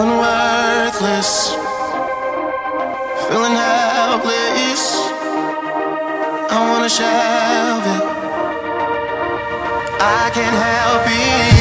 Feeling worthless, feeling helpless. I wanna shove it. I can't help it.